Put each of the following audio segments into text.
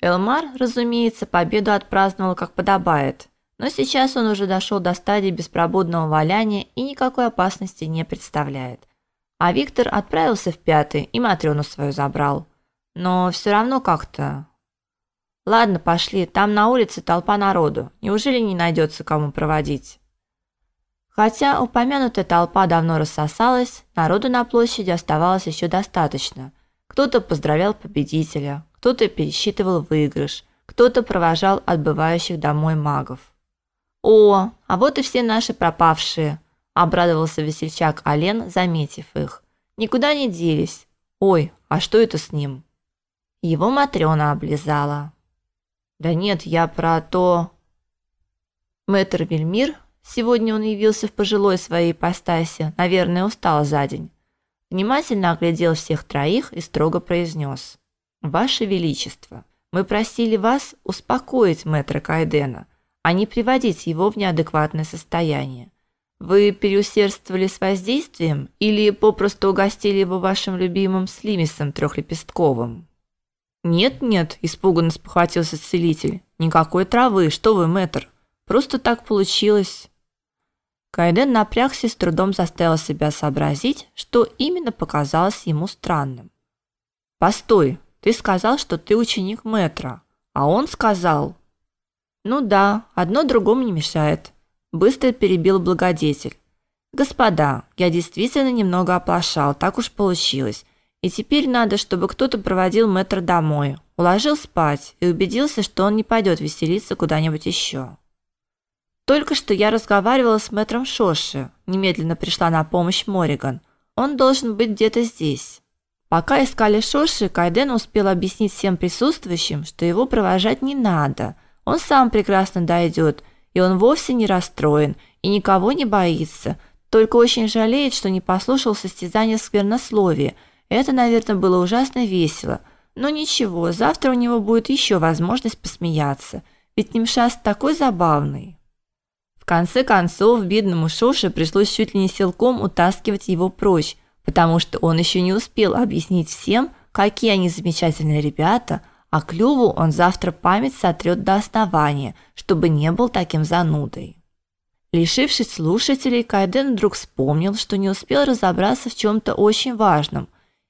Элмар, разумеется, победу отпраздновал как подобает, но сейчас он уже дошел до стадии беспробудного валяния и никакой опасности не представляет. А Виктор отправился в пятый и Матрёну свою забрал. Но все равно как-то... Ладно, пошли, там на улице толпа народу. Неужели не найдется кому проводить? Хотя упомянутая толпа давно рассосалась, народу на площади оставалось еще достаточно. Кто-то поздравлял победителя, кто-то пересчитывал выигрыш, кто-то провожал отбывающих домой магов. О, а вот и все наши пропавшие, обрадовался весельчак Ален, заметив их. Никуда не делись. Ой, а что это с ним? Его матрёна облизала. Да нет, я про то Мэтр Вельмир, сегодня он явился в пожилой своей ипостаси, наверное, устал за день. Внимательно оглядел всех троих и строго произнес: Ваше величество, мы просили вас успокоить мэтра Кайдена, а не приводить его в неадекватное состояние. Вы переусердствовали с воздействием или попросту угостили его вашим любимым слимисом трехлепестковым? Нет, нет, испуганно спохватился целитель. Никакой травы, что вы, мэтр? Просто так получилось. Кайден напрягся с трудом заставил себя сообразить, что именно показалось ему странным. Постой, ты сказал, что ты ученик Метра, а он сказал: "Ну да, одно другому не мешает", быстро перебил благодетель. Господа, я действительно немного оплошал, так уж получилось. И теперь надо, чтобы кто-то проводил Метра домой, уложил спать и убедился, что он не пойдет веселиться куда-нибудь еще. Только что я разговаривала с мэтром Шоши. Немедленно пришла на помощь Мориган. Он должен быть где-то здесь. Пока искали Шоши, Кайден успел объяснить всем присутствующим, что его провожать не надо. Он сам прекрасно дойдет, и он вовсе не расстроен и никого не боится, только очень жалеет, что не послушал состязания в сквернословии. Это, наверное, было ужасно весело. Но ничего, завтра у него будет еще возможность посмеяться. Ведь Нимшас такой забавный. В конце концов, бедному Шоше пришлось чуть ли не силком утаскивать его прочь, потому что он еще не успел объяснить всем, какие они замечательные ребята, а Клюву он завтра память сотрет до основания, чтобы не был таким занудой. Лишившись слушателей, Кайден вдруг вспомнил, что не успел разобраться в чем то очень важном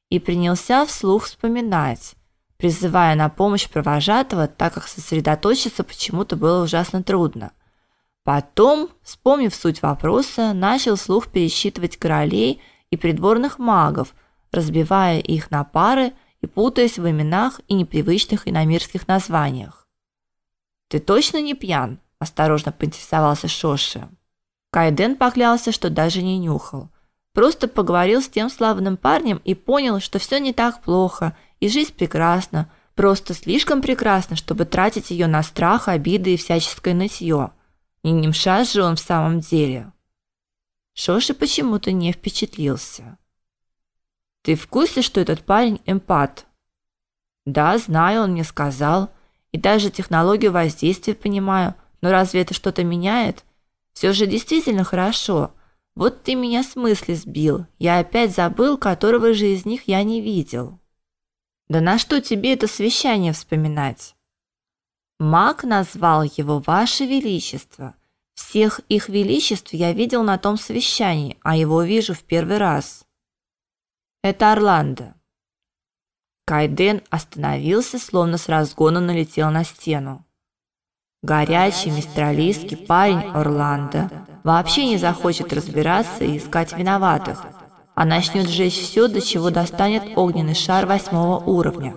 и принялся вслух вспоминать, призывая на помощь провожатого, так как сосредоточиться почему-то было ужасно трудно. Потом, вспомнив суть вопроса, начал вслух пересчитывать королей и придворных магов, разбивая их на пары и путаясь в именах и непривычных иномирских названиях. Ты точно не пьян? осторожно поинтересовался Шоши. Кайден поклялся, что даже не нюхал. Просто поговорил с тем славным парнем и понял, что все не так плохо, и жизнь прекрасна, просто слишком прекрасна, чтобы тратить ее на страх, обиды и всяческое нытье. Не немша же он в самом деле. Шоши почему-то не впечатлился. Ты в курсе, что этот парень эмпат? Да, знаю, он мне сказал, и даже технологию воздействия понимаю. Но разве это что-то меняет? Все же действительно хорошо. Вот ты меня с мысли сбил. Я опять забыл, которого же из них я не видел. Да на что тебе это совещание вспоминать? Маг назвал его Ваше Величество. Всех их величеств я видел на том совещании, а его вижу в первый раз. Это Орландо. Кайден остановился, словно с разгона налетел на стену. Горячий мистралийский парень Орландо вообще не захочет разбираться и искать виноватых, а начнет сжечь все, до чего достанет огненный шар восьмого уровня.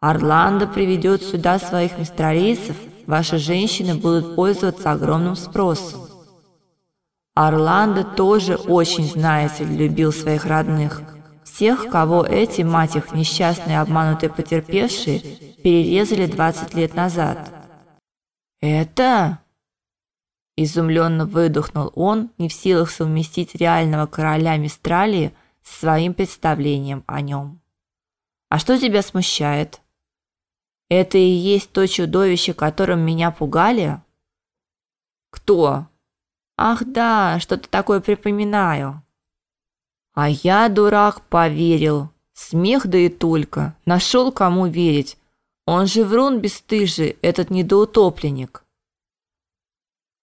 Орландо приведет сюда своих мистралийцев ваши женщины будут пользоваться огромным спросом. Орландо тоже очень, знаете, любил своих родных, всех, кого эти, мать их, несчастные обманутые потерпевшие перерезали 20 лет назад. Это изумленно выдохнул он, не в силах совместить реального короля Мистралии со своим представлением о нем. А что тебя смущает? Это и есть то чудовище, которым меня пугали? Кто? Ах, да, что-то такое припоминаю. А я, дурак, поверил. Смех да и только. Нашел кому верить. Он же врун бесстыжий, этот недоутопленник.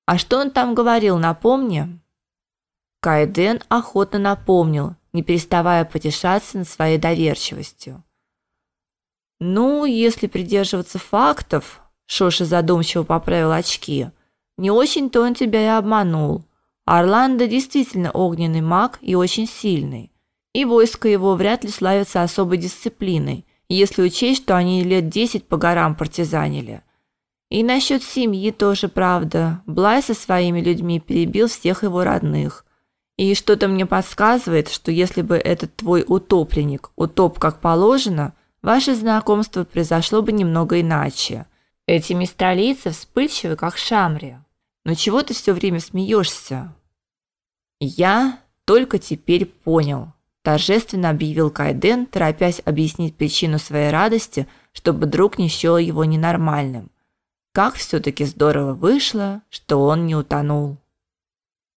А что он там говорил, напомни? Кайден охотно напомнил, не переставая потешаться над своей доверчивостью. Ну, если придерживаться фактов, Шоша задумчиво поправил очки. Не очень-то он тебя и обманул. Орландо действительно огненный маг и очень сильный. И войско его вряд ли славится особой дисциплиной, если учесть, что они лет десять по горам партизанили. И насчет семьи тоже правда. Блай со своими людьми перебил всех его родных. И что-то мне подсказывает, что если бы этот твой утопленник утоп как положено, ваше знакомство произошло бы немного иначе. Эти мистралийцы вспыльчивы, как шамри. Но чего ты все время смеешься? Я только теперь понял, торжественно объявил Кайден, торопясь объяснить причину своей радости, чтобы друг не счёл его ненормальным. Как все таки здорово вышло, что он не утонул.